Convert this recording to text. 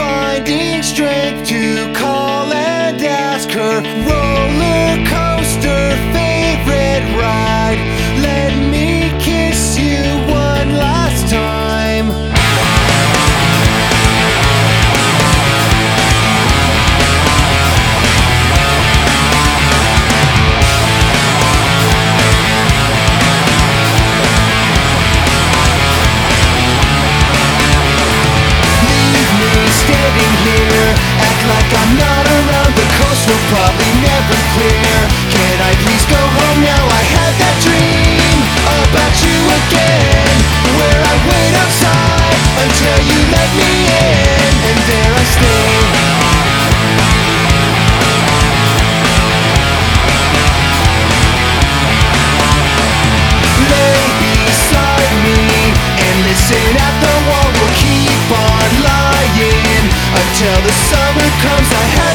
finding strength to call and ask her. summer comes I have